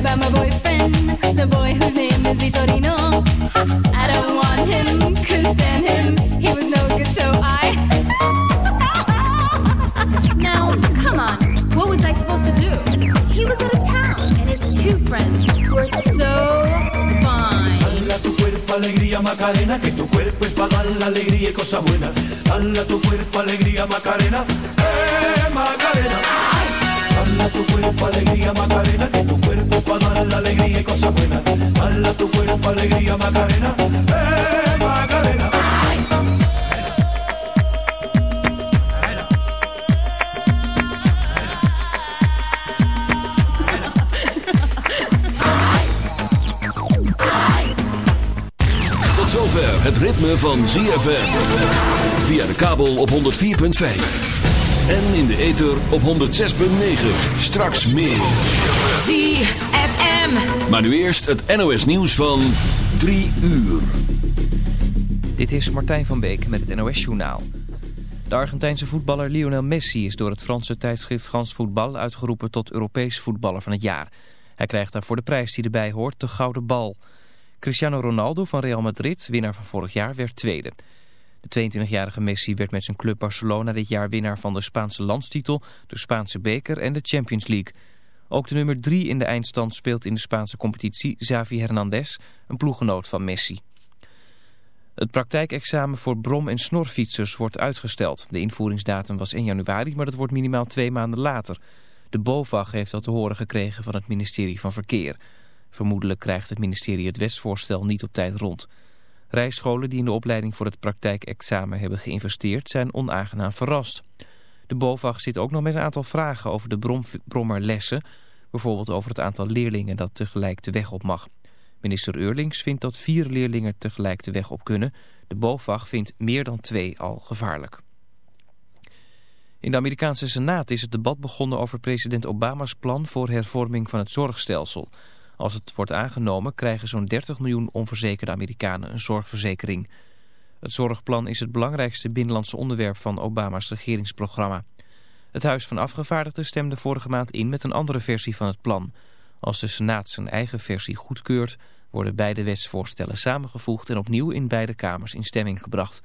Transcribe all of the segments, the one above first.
about my boyfriend, the boy whose name is Vitorino. I don't want him, couldn't stand him, he was no good, so I. now, come on, what was I supposed to do? He was out of town, and his two friends were so fine. Dala tu cuerpo alegría Macarena, que tu cuerpo es para dar la alegría y cosas buenas. Dala tu cuerpo alegría Macarena, eh Macarena. Dala tu cuerpo alegría Macarena, que tu cuerpo para dar la alegría y cosas buenas. Dala tu cuerpo alegría Macarena, eh Macarena. Tot zover het ritme van ZFM. Via de kabel op 104.5. En in de ether op 106.9. Straks meer. ZFM. Maar nu eerst het NOS nieuws van 3 uur. Dit is Martijn van Beek met het NOS-journaal. De Argentijnse voetballer Lionel Messi is door het Franse tijdschrift Frans Voetbal uitgeroepen tot Europees voetballer van het jaar. Hij krijgt daarvoor de prijs die erbij hoort, de Gouden Bal. Cristiano Ronaldo van Real Madrid, winnaar van vorig jaar, werd tweede. De 22-jarige Messi werd met zijn club Barcelona dit jaar winnaar van de Spaanse landstitel, de Spaanse beker en de Champions League. Ook de nummer 3 in de eindstand speelt in de Spaanse competitie, Xavi Hernandez, een ploeggenoot van Messi. Het praktijkexamen voor brom- en snorfietsers wordt uitgesteld. De invoeringsdatum was 1 januari, maar dat wordt minimaal twee maanden later. De BOVAG heeft dat te horen gekregen van het ministerie van Verkeer. Vermoedelijk krijgt het ministerie het wetsvoorstel niet op tijd rond. Rijscholen die in de opleiding voor het praktijkexamen hebben geïnvesteerd zijn onaangenaam verrast. De BOVAG zit ook nog met een aantal vragen over de brom brommerlessen. Bijvoorbeeld over het aantal leerlingen dat tegelijk de weg op mag. Minister Eurlings vindt dat vier leerlingen tegelijk de weg op kunnen. De BOVAG vindt meer dan twee al gevaarlijk. In de Amerikaanse Senaat is het debat begonnen over president Obama's plan voor hervorming van het zorgstelsel. Als het wordt aangenomen krijgen zo'n 30 miljoen onverzekerde Amerikanen een zorgverzekering. Het zorgplan is het belangrijkste binnenlandse onderwerp van Obama's regeringsprogramma. Het Huis van Afgevaardigden stemde vorige maand in met een andere versie van het plan. Als de Senaat zijn eigen versie goedkeurt, worden beide wetsvoorstellen samengevoegd en opnieuw in beide kamers in stemming gebracht.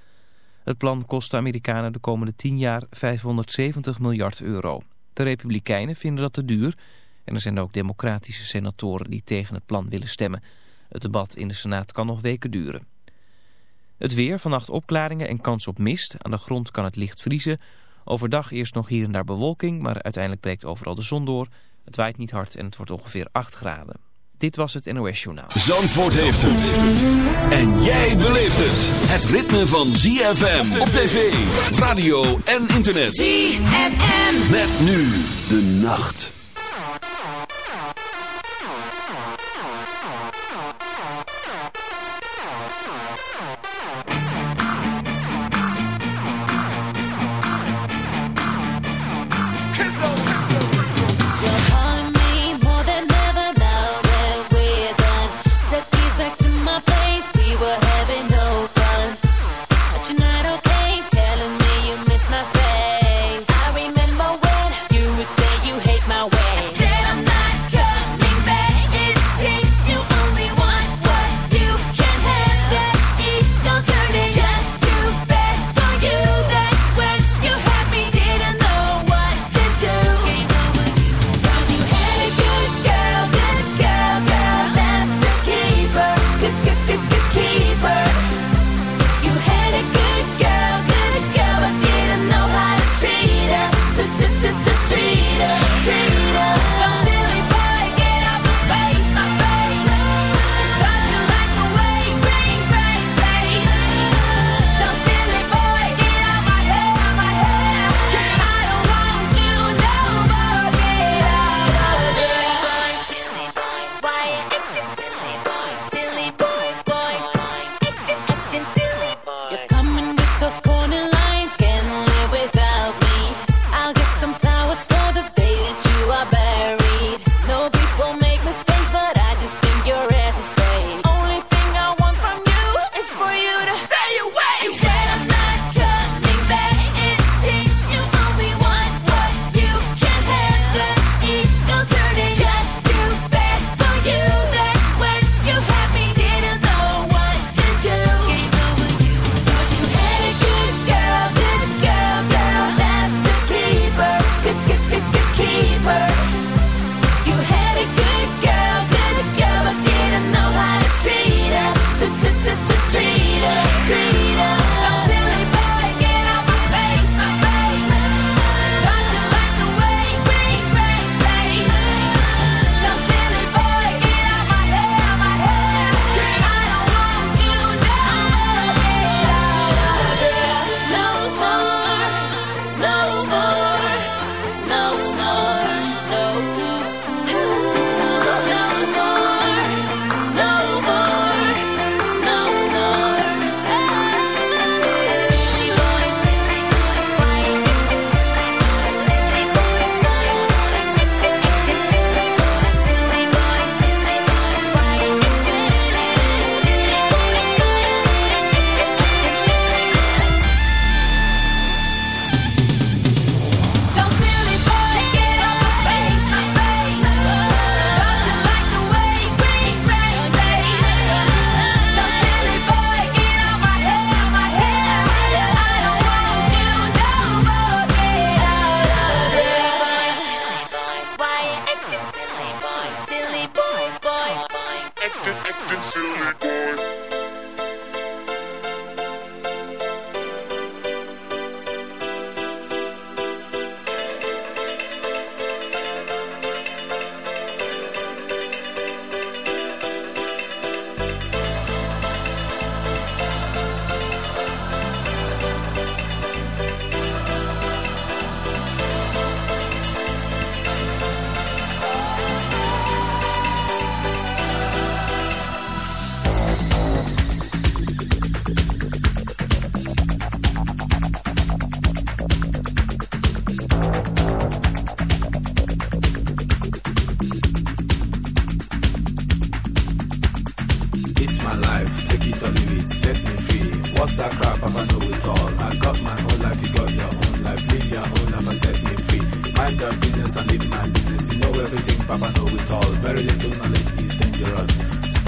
Het plan kost de Amerikanen de komende 10 jaar 570 miljard euro. De Republikeinen vinden dat te duur en er zijn ook democratische senatoren die tegen het plan willen stemmen. Het debat in de Senaat kan nog weken duren. Het weer, vannacht opklaringen en kans op mist. Aan de grond kan het licht vriezen. Overdag eerst nog hier en daar bewolking, maar uiteindelijk breekt overal de zon door. Het waait niet hard en het wordt ongeveer 8 graden. Dit was het NOS Journaal. Zandvoort heeft het. En jij beleeft het. Het ritme van ZFM op tv, radio en internet. ZFM. Met nu de nacht.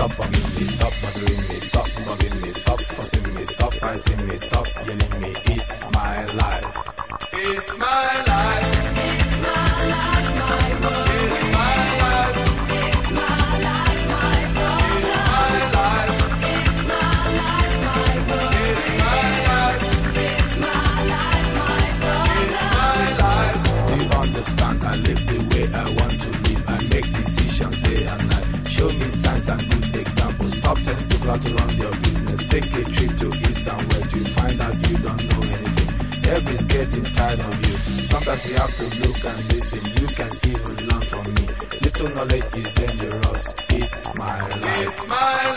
stop bugging me, stop bothering me, stop You have to look and listen. You can even learn from me. Little knowledge is dangerous. It's my life. It's my life.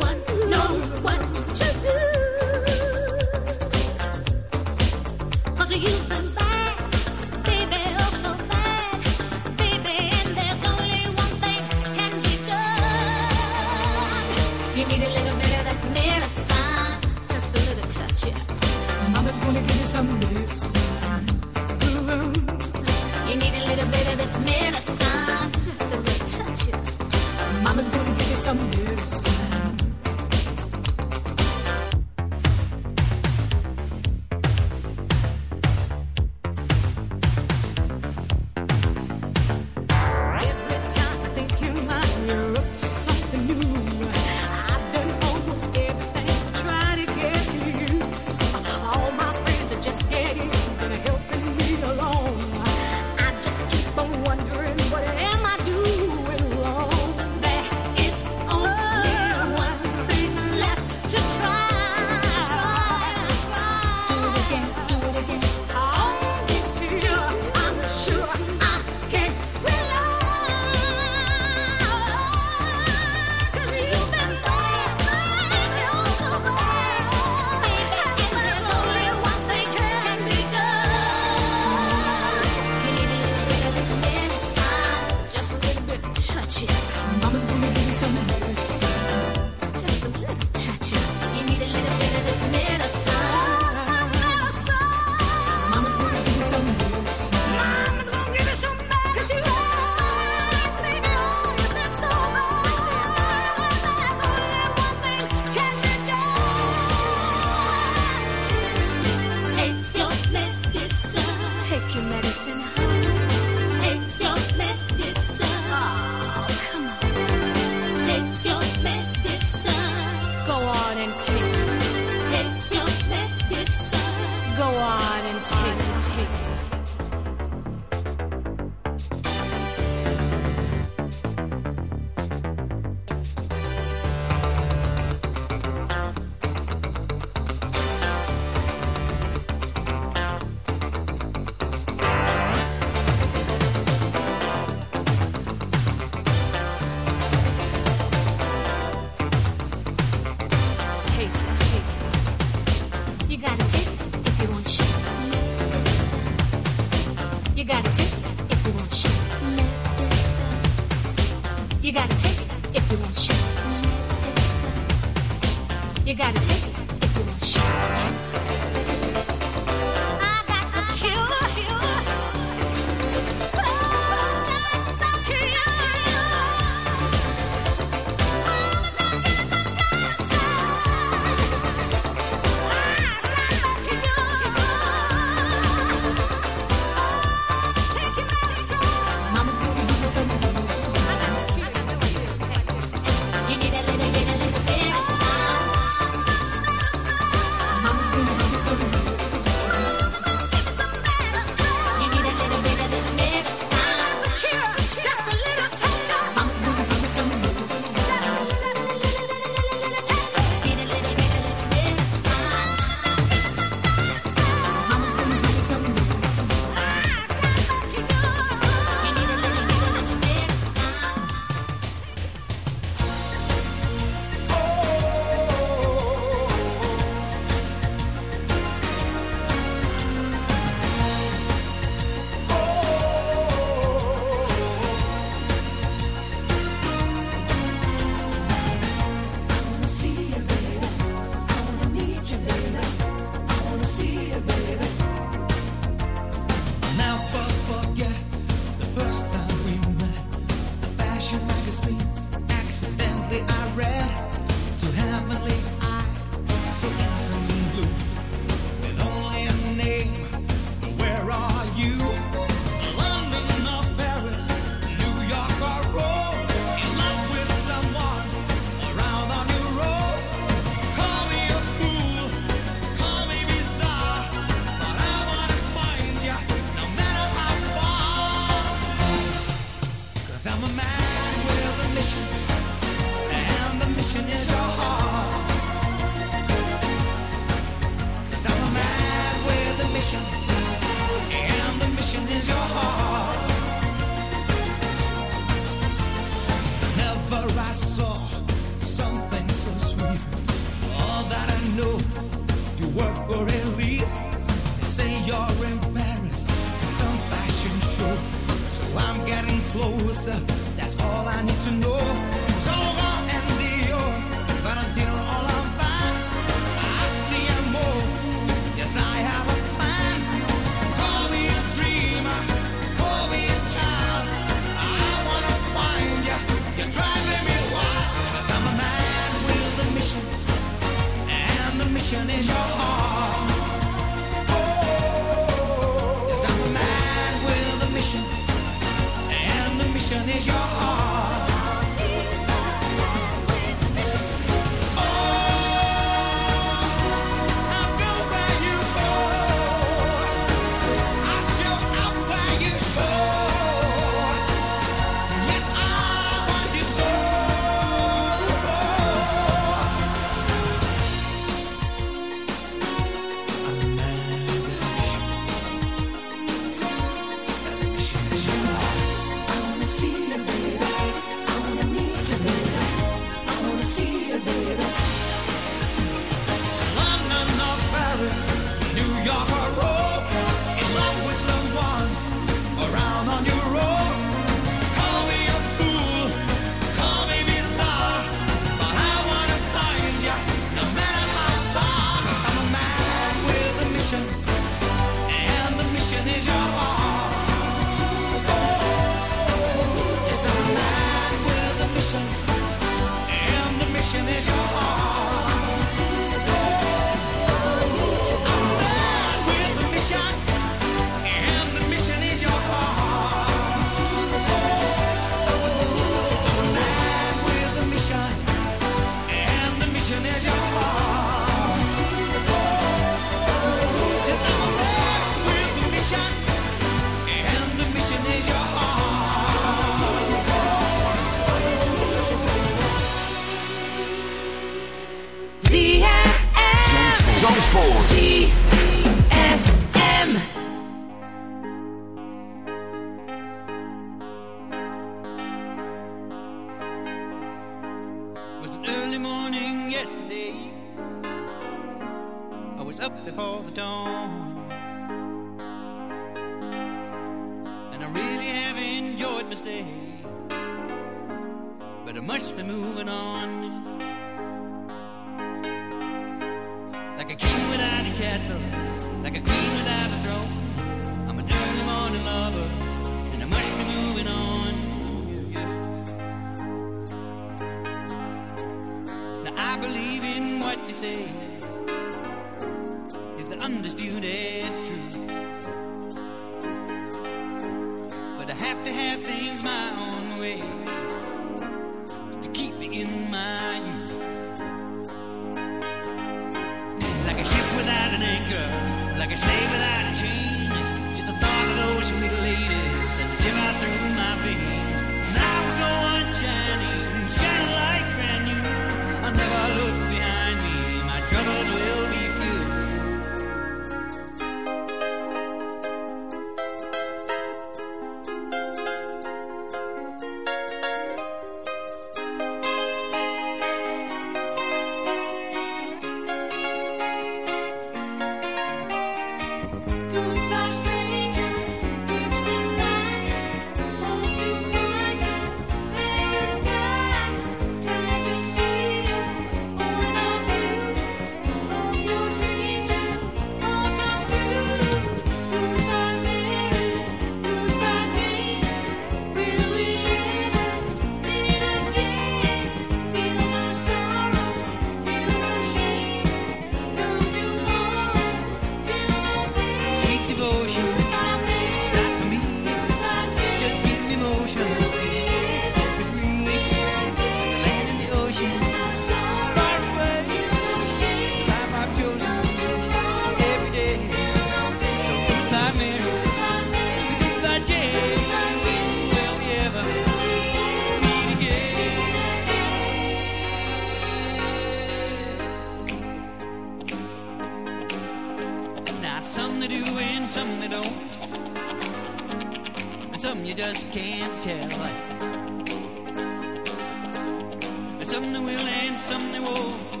they will and some they won't.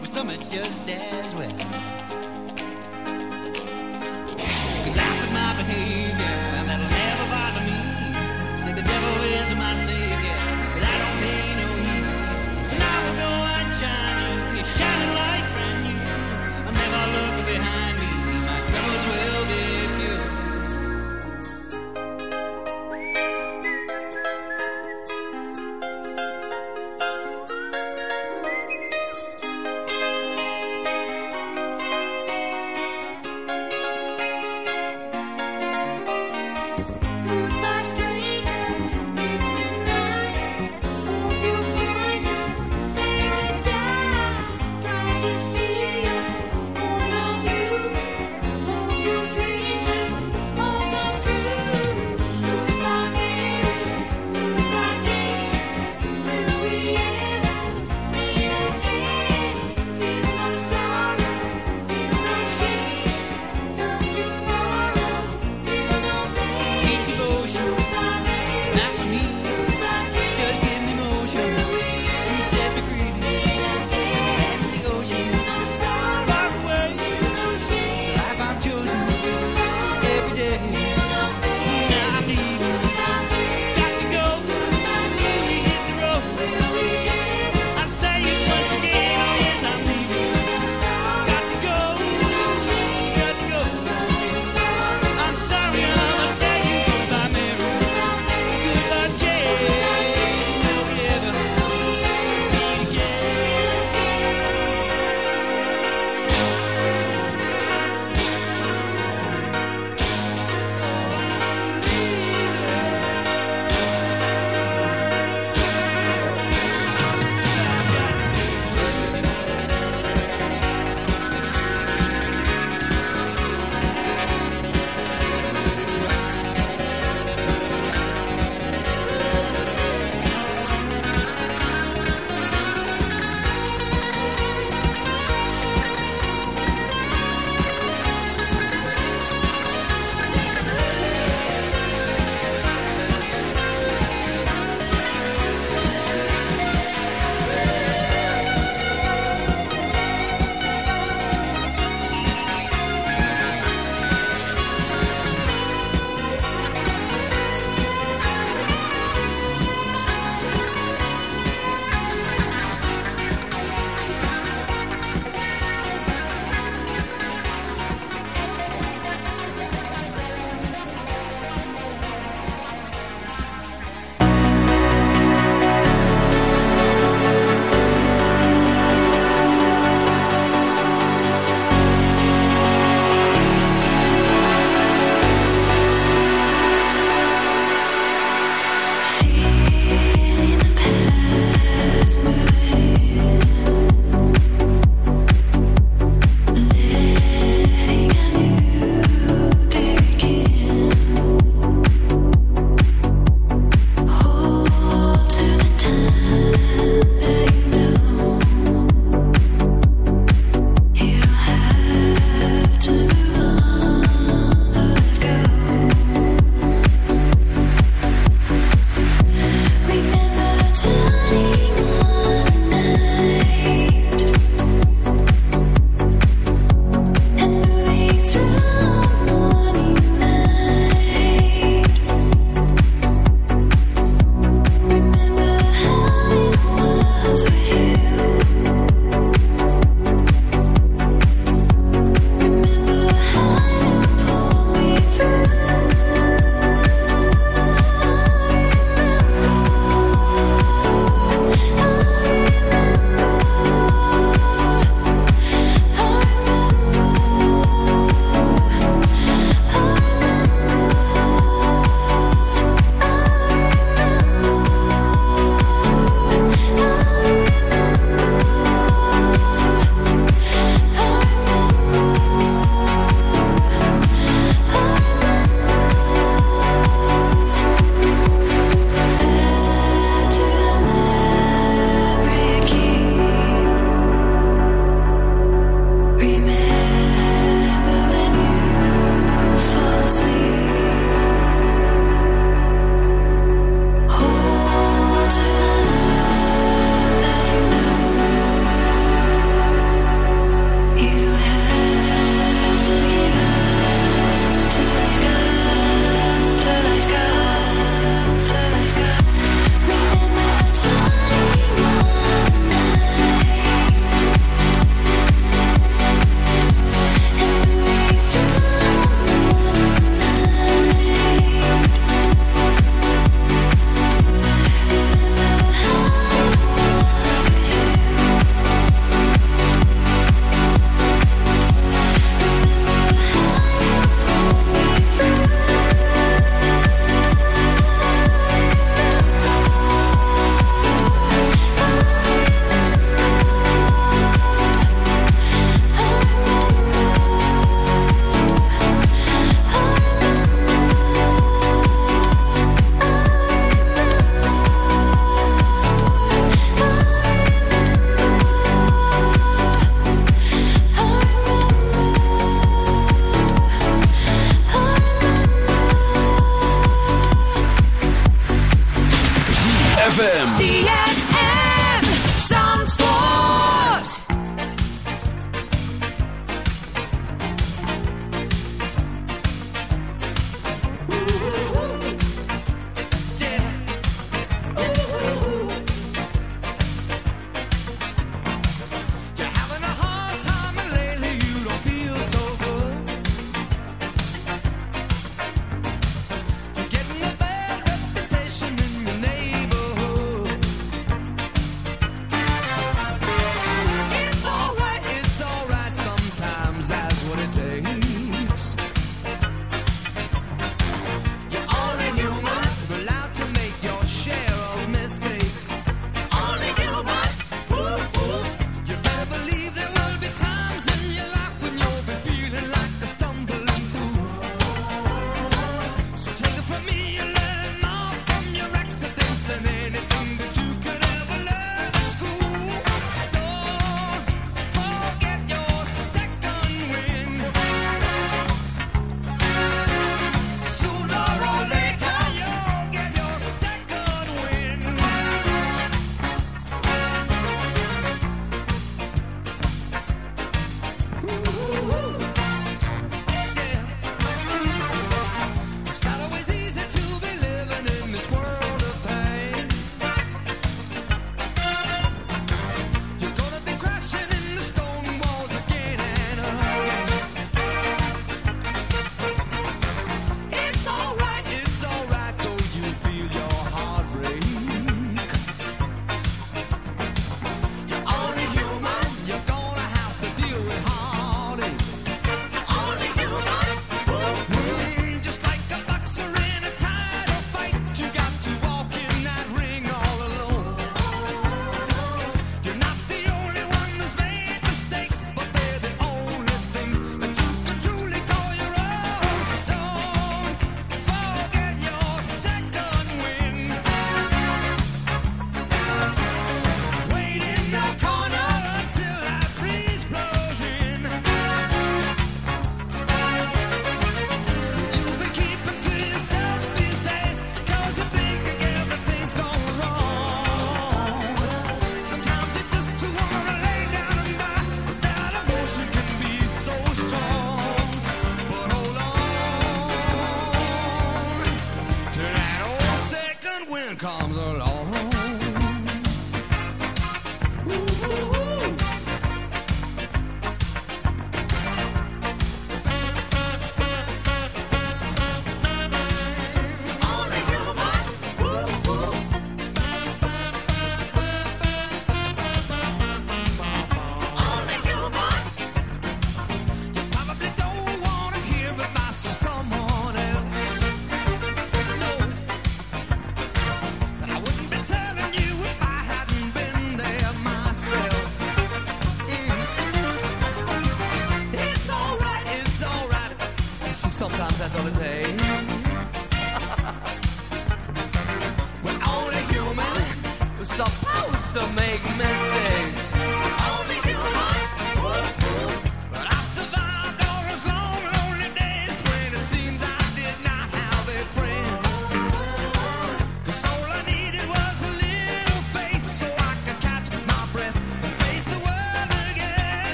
But some it's just as well.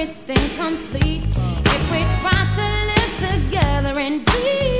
everything complete if we try to live together and be.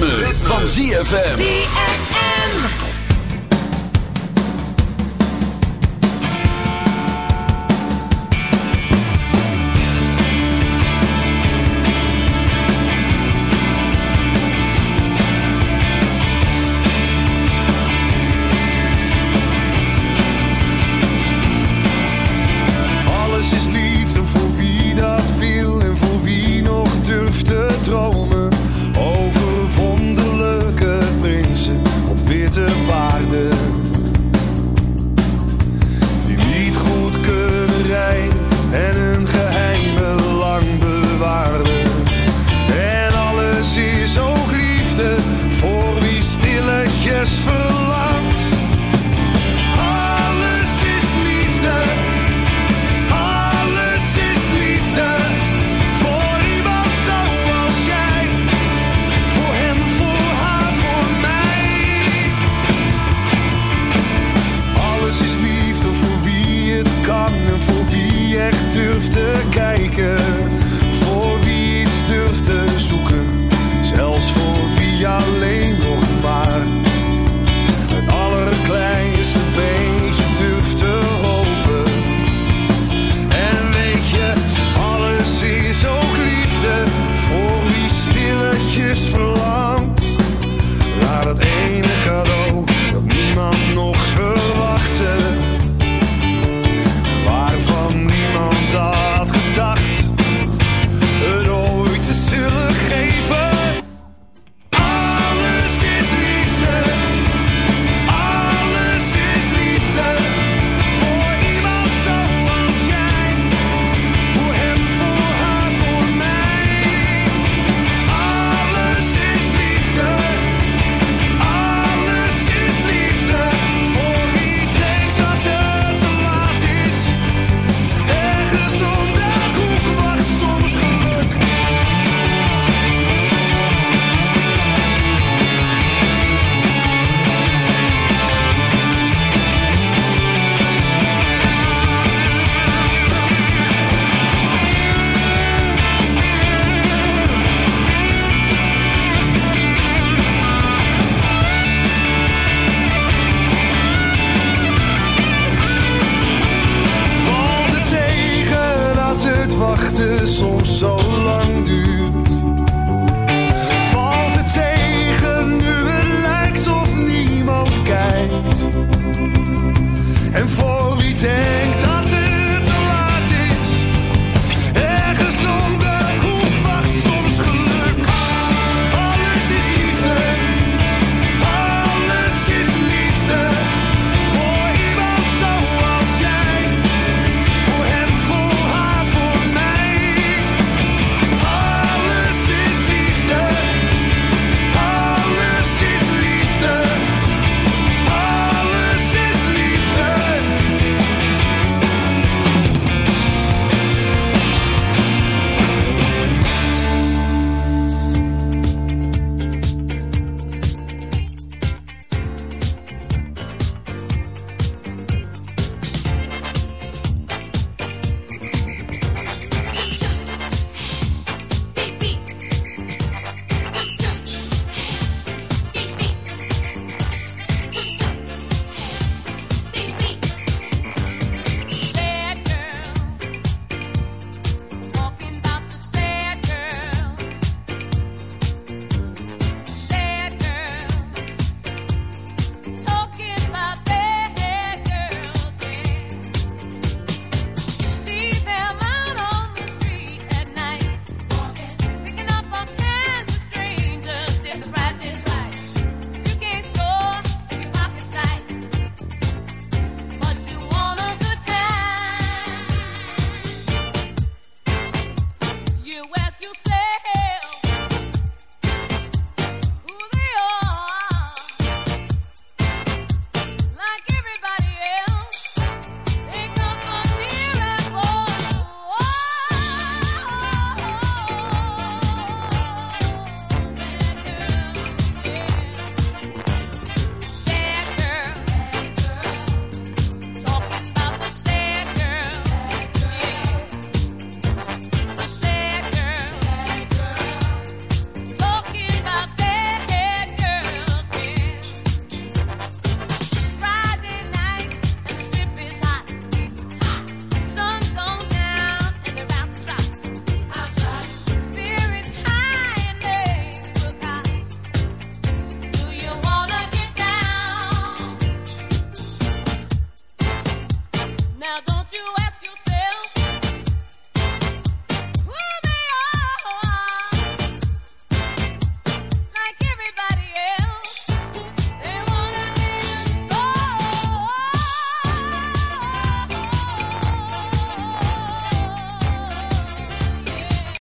Ritme, van ZFM.